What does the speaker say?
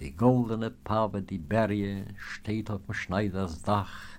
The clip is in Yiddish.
Die goldene Pave, die Berge, steht auf dem Schneiders Dach,